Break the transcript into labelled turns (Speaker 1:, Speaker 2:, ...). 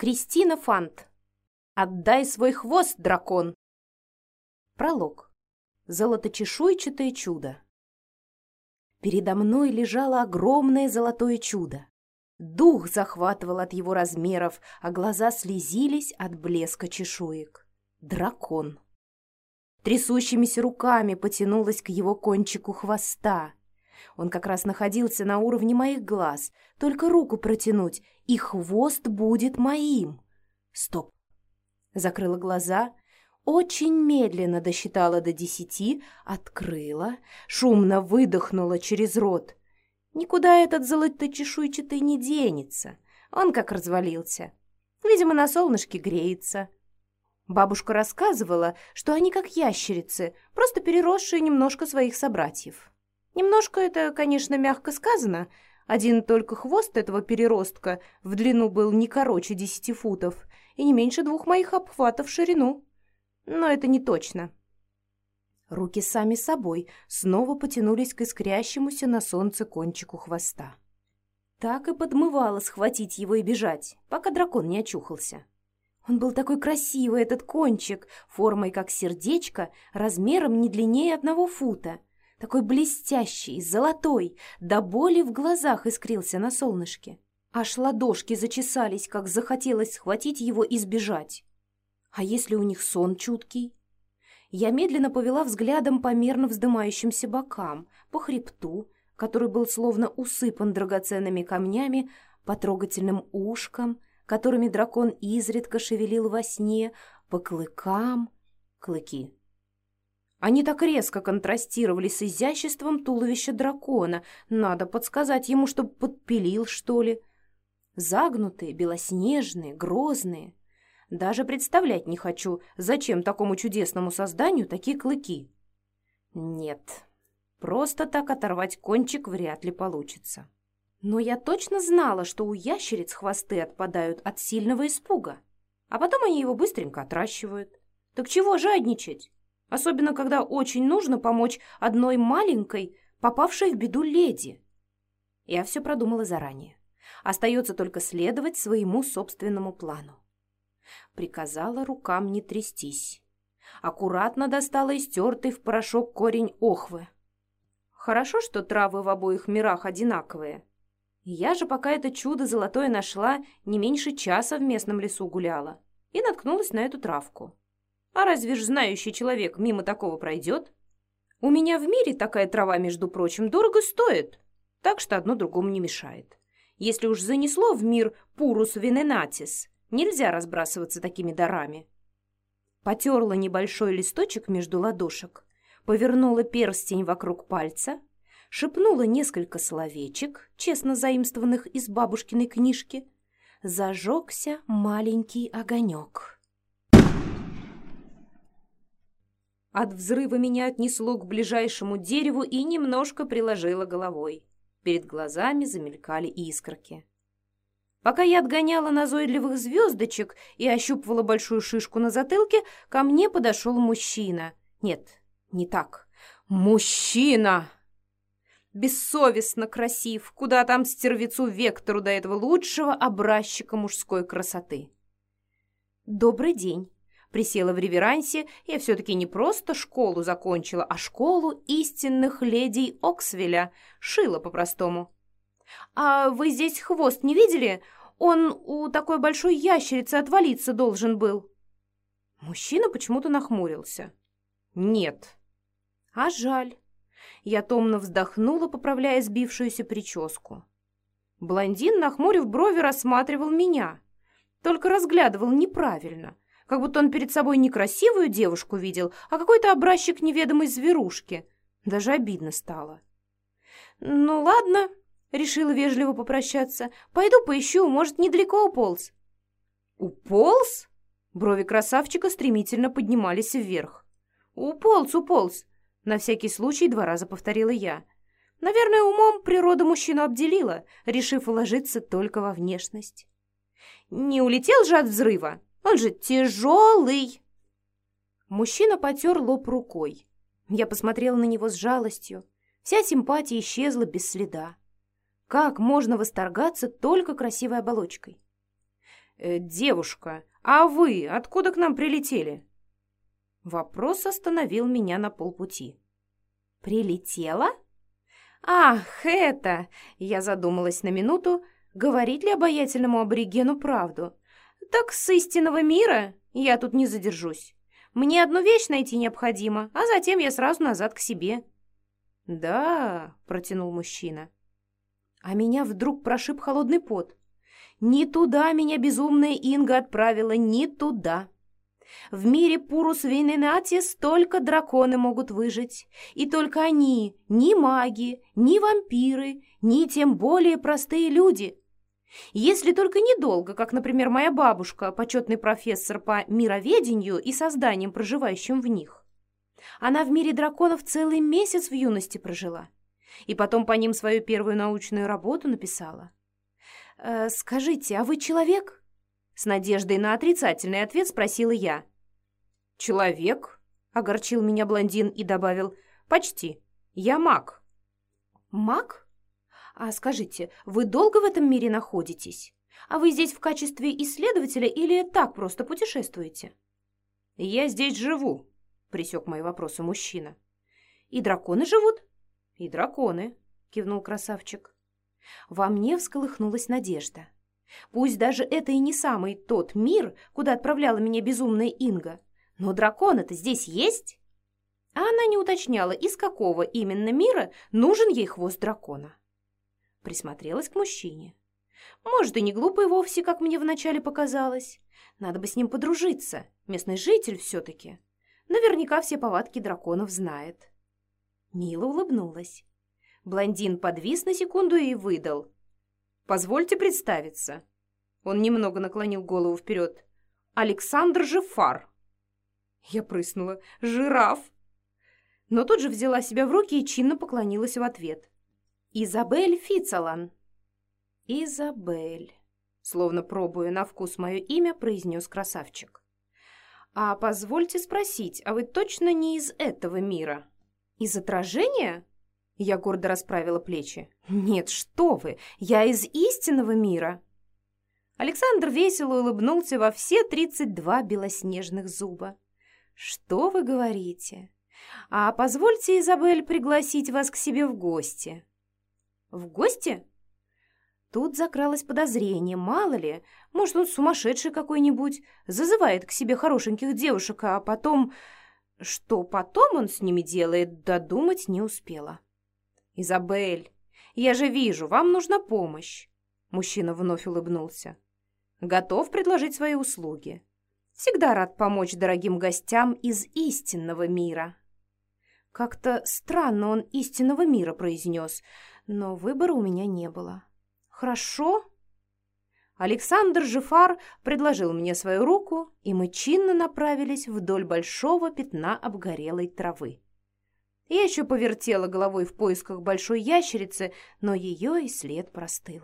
Speaker 1: Кристина Фант. Отдай свой хвост, дракон. Пролог. Золоточешуйчатое чудо. Передо мной лежало огромное золотое чудо. Дух захватывал от его размеров, а глаза слезились от блеска чешуек. Дракон. Трясущимися руками потянулась к его кончику хвоста. Он как раз находился на уровне моих глаз. Только руку протянуть, и хвост будет моим. Стоп. Закрыла глаза, очень медленно досчитала до десяти, открыла, шумно выдохнула через рот. Никуда этот золоточешуйчатый не денется. Он как развалился. Видимо, на солнышке греется. Бабушка рассказывала, что они как ящерицы, просто переросшие немножко своих собратьев. Немножко это, конечно, мягко сказано. Один только хвост этого переростка в длину был не короче десяти футов и не меньше двух моих обхватов в ширину. Но это не точно. Руки сами собой снова потянулись к искрящемуся на солнце кончику хвоста. Так и подмывало схватить его и бежать, пока дракон не очухался. Он был такой красивый, этот кончик, формой как сердечко, размером не длиннее одного фута. Такой блестящий, золотой, до боли в глазах искрился на солнышке. Аж ладошки зачесались, как захотелось схватить его и сбежать. А если у них сон чуткий? Я медленно повела взглядом по мерно вздымающимся бокам, по хребту, который был словно усыпан драгоценными камнями, по трогательным ушкам, которыми дракон изредка шевелил во сне, по клыкам. Клыки. Они так резко контрастировали с изяществом туловища дракона. Надо подсказать ему, чтобы подпилил, что ли. Загнутые, белоснежные, грозные. Даже представлять не хочу, зачем такому чудесному созданию такие клыки. Нет, просто так оторвать кончик вряд ли получится. Но я точно знала, что у ящериц хвосты отпадают от сильного испуга, а потом они его быстренько отращивают. Так чего жадничать? Особенно, когда очень нужно помочь одной маленькой, попавшей в беду леди. Я все продумала заранее. Остается только следовать своему собственному плану. Приказала рукам не трястись. Аккуратно достала истертый в порошок корень охвы. Хорошо, что травы в обоих мирах одинаковые. Я же, пока это чудо золотое нашла, не меньше часа в местном лесу гуляла и наткнулась на эту травку. А разве ж знающий человек мимо такого пройдет? У меня в мире такая трава, между прочим, дорого стоит, так что одно другому не мешает. Если уж занесло в мир пурус вененатис, нельзя разбрасываться такими дарами. Потерла небольшой листочек между ладошек, повернула перстень вокруг пальца, шепнула несколько словечек, честно заимствованных из бабушкиной книжки, зажегся маленький огонек. От взрыва меня отнесло к ближайшему дереву и немножко приложило головой. Перед глазами замелькали искорки. Пока я отгоняла назойливых звездочек и ощупывала большую шишку на затылке, ко мне подошел мужчина. Нет, не так. Мужчина! бессовестно красив, куда там стервецу Вектору до этого лучшего образчика мужской красоты. «Добрый день!» Присела в реверансе, я все-таки не просто школу закончила, а школу истинных ледей Оксвеля, шила по-простому. «А вы здесь хвост не видели? Он у такой большой ящерицы отвалиться должен был». Мужчина почему-то нахмурился. «Нет». «А жаль». Я томно вздохнула, поправляя сбившуюся прическу. Блондин, нахмурив брови, рассматривал меня. Только разглядывал неправильно, как будто он перед собой не красивую девушку видел, а какой-то образчик неведомой зверушки. Даже обидно стало. «Ну ладно», — решила вежливо попрощаться. «Пойду поищу, может, недалеко уполз». «Уполз?» Брови красавчика стремительно поднимались вверх. «Уполз, уполз. На всякий случай два раза повторила я. Наверное, умом природа мужчину обделила, решив уложиться только во внешность. Не улетел же от взрыва, он же тяжелый. Мужчина потер лоб рукой. Я посмотрела на него с жалостью. Вся симпатия исчезла без следа. Как можно восторгаться только красивой оболочкой? Э, «Девушка, а вы откуда к нам прилетели?» Вопрос остановил меня на полпути. «Прилетела?» «Ах, это...» Я задумалась на минуту, говорить ли обаятельному аборигену правду. «Так с истинного мира я тут не задержусь. Мне одну вещь найти необходимо, а затем я сразу назад к себе». «Да», — протянул мужчина. А меня вдруг прошиб холодный пот. Не туда меня безумная Инга отправила, не туда. В мире Пурус Вейненати столько драконы могут выжить. И только они, ни маги, ни вампиры, ни тем более простые люди. Если только недолго, как, например, моя бабушка, почетный профессор по мироведению и созданиям, проживающим в них. Она в мире драконов целый месяц в юности прожила. И потом по ним свою первую научную работу написала. «Э, «Скажите, а вы человек?» С надеждой на отрицательный ответ спросила я. «Человек?» — огорчил меня блондин и добавил. «Почти. Я маг». «Маг? А скажите, вы долго в этом мире находитесь? А вы здесь в качестве исследователя или так просто путешествуете?» «Я здесь живу», — присек мои вопросы мужчина. «И драконы живут?» «И драконы», — кивнул красавчик. Во мне всколыхнулась надежда. Пусть даже это и не самый тот мир, куда отправляла меня безумная Инга, но драконы-то здесь есть? А она не уточняла, из какого именно мира нужен ей хвост дракона. Присмотрелась к мужчине. Может, и не глупый вовсе, как мне вначале показалось. Надо бы с ним подружиться, местный житель все-таки. Наверняка все повадки драконов знает. Мила улыбнулась. Блондин подвис на секунду и выдал. «Позвольте представиться». Он немного наклонил голову вперед. «Александр Жефар». Я прыснула. «Жираф!» Но тут же взяла себя в руки и чинно поклонилась в ответ. «Изабель Фицалан». «Изабель», словно пробуя на вкус мое имя, произнес красавчик. «А позвольте спросить, а вы точно не из этого мира?» «Из отражения?» Я гордо расправила плечи. «Нет, что вы! Я из истинного мира!» Александр весело улыбнулся во все тридцать два белоснежных зуба. «Что вы говорите? А позвольте, Изабель, пригласить вас к себе в гости». «В гости?» Тут закралось подозрение, мало ли, может, он сумасшедший какой-нибудь, зазывает к себе хорошеньких девушек, а потом... Что потом он с ними делает, додумать не успела. «Изабель, я же вижу, вам нужна помощь!» Мужчина вновь улыбнулся. «Готов предложить свои услуги. Всегда рад помочь дорогим гостям из истинного мира». Как-то странно он истинного мира произнес, но выбора у меня не было. «Хорошо?» Александр Жифар предложил мне свою руку, и мы чинно направились вдоль большого пятна обгорелой травы. Я еще повертела головой в поисках большой ящерицы, но ее и след простыл.